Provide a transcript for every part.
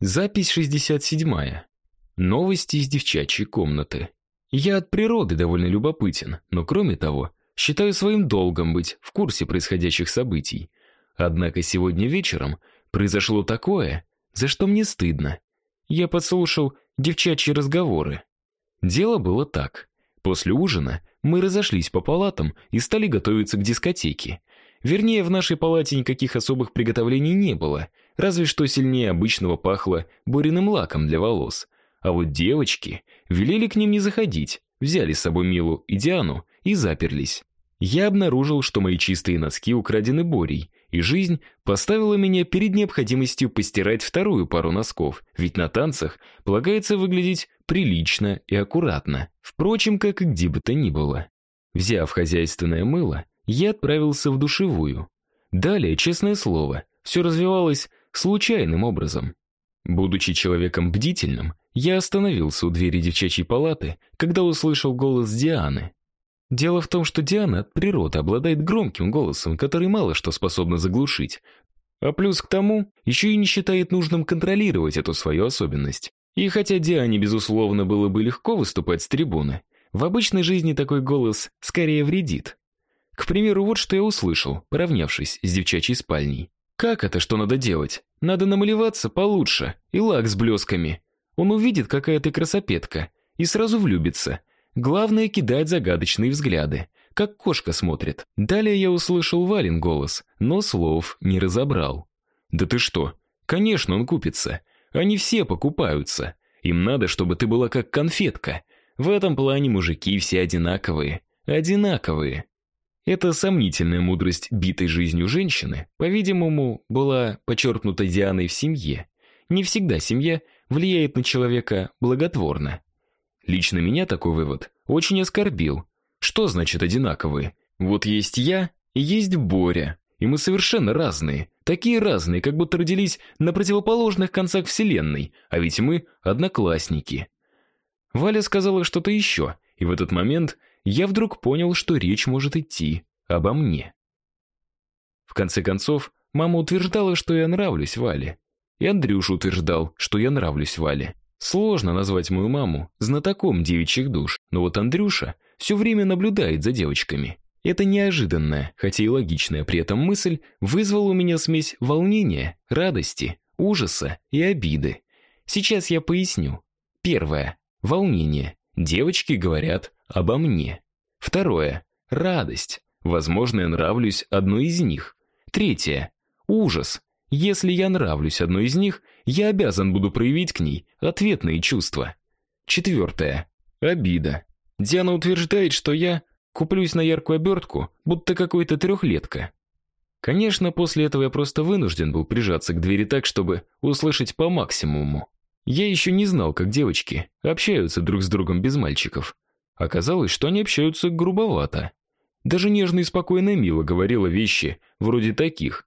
Запись 67. Новости из девчачьей комнаты. Я от природы довольно любопытен, но кроме того, считаю своим долгом быть в курсе происходящих событий. Однако сегодня вечером произошло такое, за что мне стыдно. Я подслушал девчачьи разговоры. Дело было так. После ужина мы разошлись по палатам и стали готовиться к дискотеке. Вернее, в нашей палате никаких особых приготовлений не было, разве что сильнее обычного пахло буряным лаком для волос. А вот девочки велели к ним не заходить, взяли с собой Милу и Диану и заперлись. Я обнаружил, что мои чистые носки украдены Борей, и жизнь поставила меня перед необходимостью постирать вторую пару носков, ведь на танцах полагается выглядеть прилично и аккуратно, впрочем, как и где бы то ни было. Взяв хозяйственное мыло, я отправился в душевую. Далее, честное слово, все развивалось случайным образом. Будучи человеком бдительным, я остановился у двери девчачьей палаты, когда услышал голос Дианы. Дело в том, что Диана от природы обладает громким голосом, который мало что способна заглушить. А плюс к тому, еще и не считает нужным контролировать эту свою особенность. И хотя Диане, безусловно, было бы легко выступать с трибуны, в обычной жизни такой голос скорее вредит. К примеру, вот что я услышал, поравнявшись с девчачьей спальней. Как это, что надо делать? Надо намалеваться получше и лак с блесками. Он увидит, какая ты красопетка, и сразу влюбится. Главное кидать загадочные взгляды, как кошка смотрит. Далее я услышал Валин голос, но слов не разобрал. Да ты что? Конечно, он купится. Они все покупаются. Им надо, чтобы ты была как конфетка. В этом плане мужики все одинаковые, одинаковые. Эта сомнительная мудрость битой жизнью женщины, по-видимому, была подчеркнута Дианой в семье. Не всегда семья влияет на человека благотворно. Лично меня такой вывод очень оскорбил. Что значит одинаковые? Вот есть я и есть Боря, и мы совершенно разные, такие разные, как будто родились на противоположных концах вселенной, а ведь мы одноклассники. Валя сказала что-то еще, и в этот момент я вдруг понял, что речь может идти обо мне. В конце концов, мама утверждала, что я нравлюсь Вале, и Андрюша утверждал, что я нравлюсь Вале. Сложно назвать мою маму знатоком девичьих душ, но вот Андрюша все время наблюдает за девочками. Эта неожиданная, хотя и логичная при этом мысль вызвала у меня смесь волнения, радости, ужаса и обиды. Сейчас я поясню. Первое волнение. Девочки говорят обо мне. Второе радость. Возможно, я нравлюсь одной из них. Третье ужас. Если я нравлюсь одной из них, я обязан буду проявить к ней ответные чувства. Четвертое обида. Диана утверждает, что я куплюсь на яркую обертку, будто какой-то трехлетка. Конечно, после этого я просто вынужден был прижаться к двери так, чтобы услышать по максимуму. Я еще не знал, как девочки общаются друг с другом без мальчиков. Оказалось, что они общаются грубовато. Даже нежно и спокойно Мила говорила вещи вроде таких: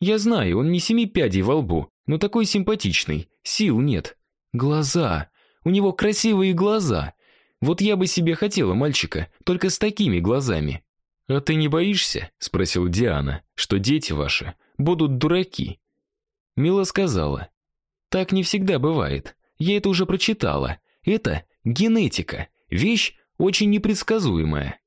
"Я знаю, он не семи пядей во лбу, но такой симпатичный, сил нет. Глаза, у него красивые глаза. Вот я бы себе хотела мальчика, только с такими глазами". "А ты не боишься?" спросила Диана, "что дети ваши будут дураки?" Мила сказала: так не всегда бывает. Я это уже прочитала. Это генетика. Вещь очень непредсказуемая.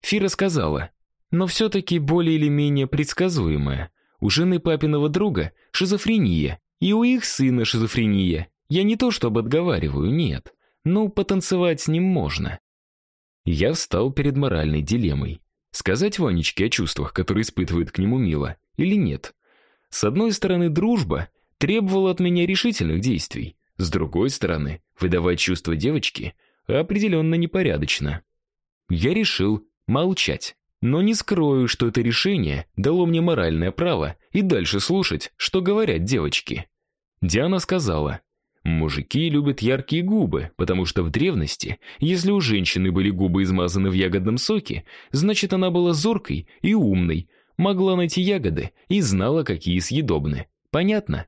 Фира сказала: "Но все таки более или менее предсказуемая. У жены папиного друга шизофрения, и у их сына шизофрения. Я не то чтобы отговариваю, нет. Но потанцевать с ним можно". Я встал перед моральной дилеммой: сказать Ванечке о чувствах, которые испытывает к нему Мила, или нет. С одной стороны, дружба требовало от меня решительных действий. С другой стороны, выдавать чувства девочки определенно непорядочно. Я решил молчать. Но не скрою, что это решение дало мне моральное право и дальше слушать, что говорят девочки. Диана сказала: "Мужики любят яркие губы, потому что в древности, если у женщины были губы измазаны в ягодном соке, значит, она была зоркой и умной, могла найти ягоды и знала, какие съедобны. Понятно?"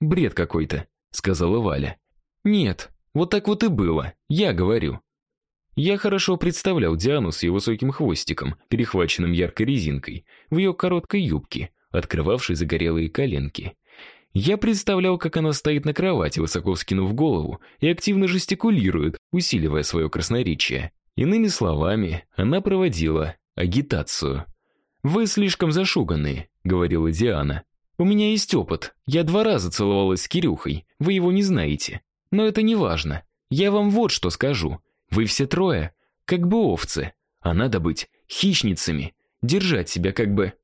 Бред какой-то, сказала Валя. Нет, вот так вот и было. Я говорю. Я хорошо представлял Диану с ее высоким хвостиком, перехваченным яркой резинкой, в ее короткой юбке, открывавшей загорелые коленки. Я представлял, как она стоит на кровати, высоко вскинув голову, и активно жестикулирует, усиливая свое красноречие. Иными словами, она проводила агитацию. «Вы слишком зашуганные», — говорила Диана. «У меня есть опыт. Я два раза целовалась с Кирюхой. Вы его не знаете. Но это не важно. Я вам вот что скажу. Вы все трое как бы овцы, а надо быть хищницами, держать себя как бы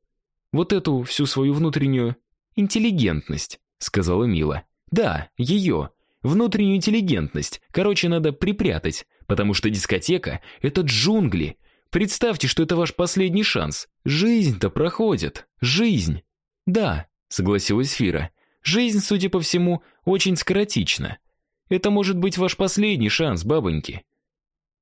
вот эту всю свою внутреннюю интеллигентность, сказала Мила. Да, ее, внутреннюю интеллигентность. Короче, надо припрятать, потому что дискотека это джунгли. Представьте, что это ваш последний шанс. Жизнь-то проходит. Жизнь. Да, согласилась Фира. Жизнь, судя по всему, очень скоротечна. Это может быть ваш последний шанс, бабоньки.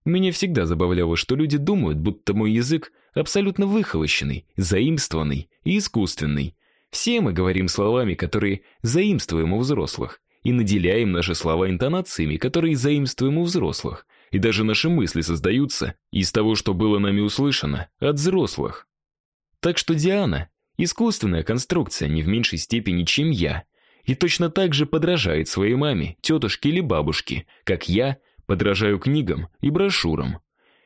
Меня всегда забавляло, что люди думают, будто мой язык абсолютно выхолощенный, заимствованный и искусственный. Все мы говорим словами, которые заимствуем у взрослых, и наделяем наши слова интонациями, которые заимствуем у взрослых. И даже наши мысли создаются из того, что было нами услышано от взрослых. Так что Диана искусственная конструкция не в меньшей степени, чем я, и точно так же подражает своей маме, тетушке или бабушке, как я подражаю книгам и брошюрам.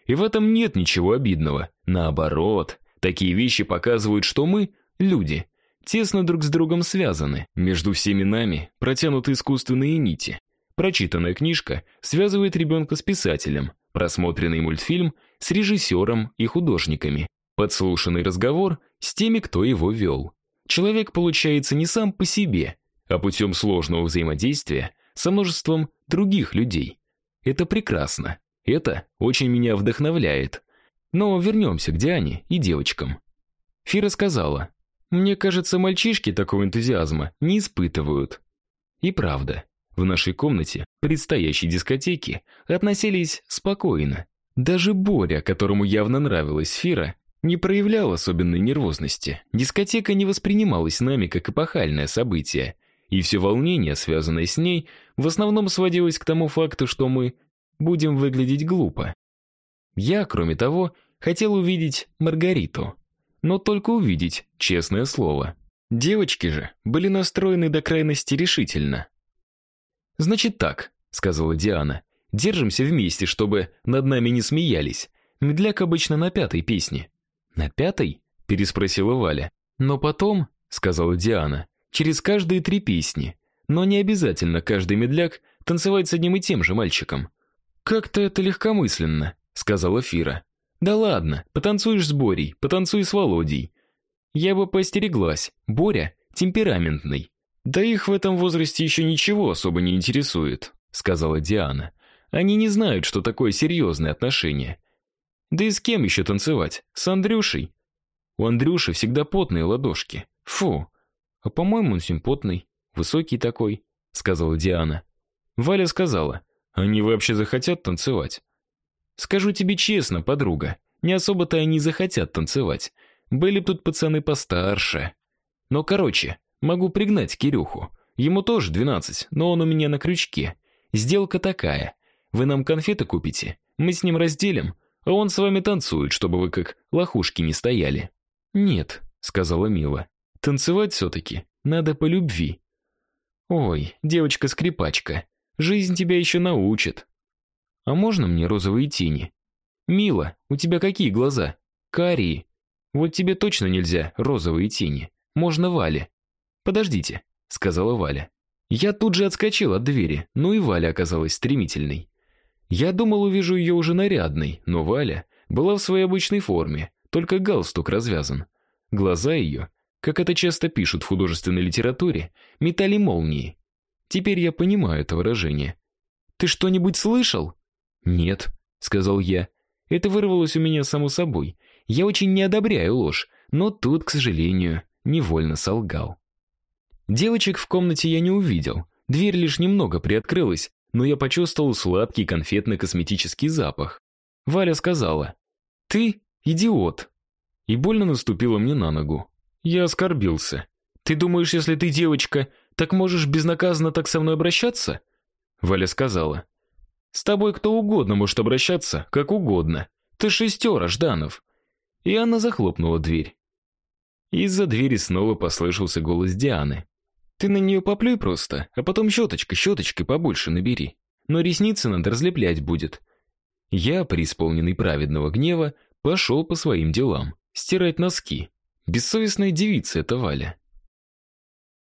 И в этом нет ничего обидного. Наоборот, такие вещи показывают, что мы, люди, тесно друг с другом связаны. Между всеми нами протянуты искусственные нити. Прочитанная книжка связывает ребенка с писателем, просмотренный мультфильм с режиссером и художниками, подслушанный разговор с теми, кто его вел. Человек получается не сам по себе, а путем сложного взаимодействия со множеством других людей. Это прекрасно. Это очень меня вдохновляет. Но вернемся к Диане и девочкам. Фира сказала: "Мне кажется, мальчишки такого энтузиазма не испытывают". И правда, в нашей комнате предстоящей дискотеки относились спокойно. Даже Боря, которому явно нравилась Фира, не проявлял особенной нервозности. Дискотека не воспринималась нами как эпохальное событие и все волнение, связанное с ней, в основном сводилось к тому факту, что мы будем выглядеть глупо. Я, кроме того, хотел увидеть Маргариту, но только увидеть, честное слово. Девочки же были настроены до крайности решительно. Значит так, сказала Диана. Держимся вместе, чтобы над нами не смеялись. Медляк обычно на пятой песне. На пятой? переспросила Валя. Но потом, сказала Диана, через каждые три песни, но не обязательно каждый медляк танцевать с одним и тем же мальчиком. Как-то это легкомысленно, сказала Фира. Да ладно, потанцуешь с Борей, потанцуй с Володей. Я бы постереглась. Боря темпераментный. Да их в этом возрасте еще ничего особо не интересует, сказала Диана. Они не знают, что такое серьезные отношения. Да и с кем еще танцевать? С Андрюшей? У Андрюши всегда потные ладошки. Фу. А по-моему, он симпотный, высокий такой, сказала Диана. Валя сказала: "Они вообще захотят танцевать?" Скажу тебе честно, подруга, не особо-то они захотят танцевать. Были тут пацаны постарше. Но, короче, могу пригнать Кирюху. Ему тоже 12, но он у меня на крючке. Сделка такая: вы нам конфеты купите, мы с ним разделим, а он с вами танцует, чтобы вы как лохушки не стояли. Нет, сказала Мила. Танцевать все-таки надо по любви. Ой, девочка-скрипачка, жизнь тебя еще научит. А можно мне розовые тени? Мила, у тебя какие глаза? Карие. Вот тебе точно нельзя розовые тени. Можно Вале. Подождите, сказала Валя. Я тут же отскочил от двери, но и Валя оказалась стремительной. Я думал, увижу ее уже нарядной, но Валя была в своей обычной форме, только галстук развязан. Глаза ее как это часто пишут в художественной литературе, метали молнии. Теперь я понимаю это выражение. Ты что-нибудь слышал? Нет, сказал я. Это вырвалось у меня само собой. Я очень не одобряю ложь, но тут, к сожалению, невольно солгал. Девочек в комнате я не увидел. Дверь лишь немного приоткрылась, но я почувствовал сладкий конфетно-косметический запах. Валя сказала: "Ты идиот". И больно наступила мне на ногу. Я оскорбился. Ты думаешь, если ты девочка, так можешь безнаказанно так со мной обращаться? Валя сказала. С тобой кто угодно может обращаться, как угодно. Ты шестера, Жданов. И она захлопнула дверь. Из-за двери снова послышался голос Дианы. Ты на нее поплюй просто, а потом щеточкой, щеточкой побольше набери. Но ресницы надо разлеплять будет. Я, преисполненный праведного гнева, пошел по своим делам, стирать носки. Бессовестная девица эта Валя.